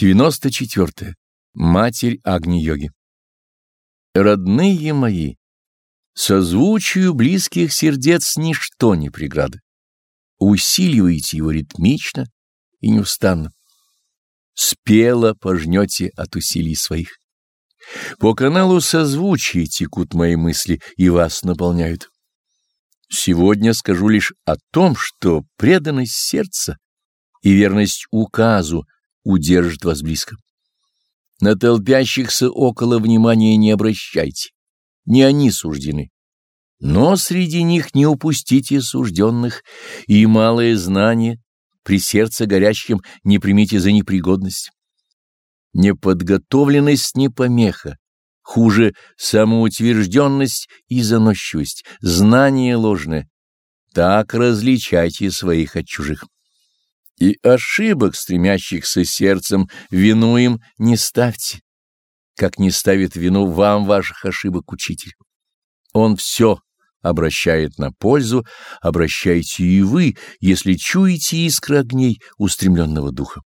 94. Матерь Агни-йоги. Родные мои, созвучию близких сердец ничто не преграда. Усиливайте его ритмично и неустанно. Спело пожнете от усилий своих. По каналу созвучия текут мои мысли и вас наполняют. Сегодня скажу лишь о том, что преданность сердца и верность указу удержит вас близко. На толпящихся около внимания не обращайте, не они суждены. Но среди них не упустите сужденных, и малое знание при сердце горящем не примите за непригодность. Неподготовленность не помеха, хуже самоутвержденность и заносчивость, знание ложное. Так различайте своих от чужих и ошибок, стремящихся сердцем, вину им не ставьте, как не ставит вину вам ваших ошибок учитель. Он все обращает на пользу, обращайте и вы, если чуете искры огней устремленного духа.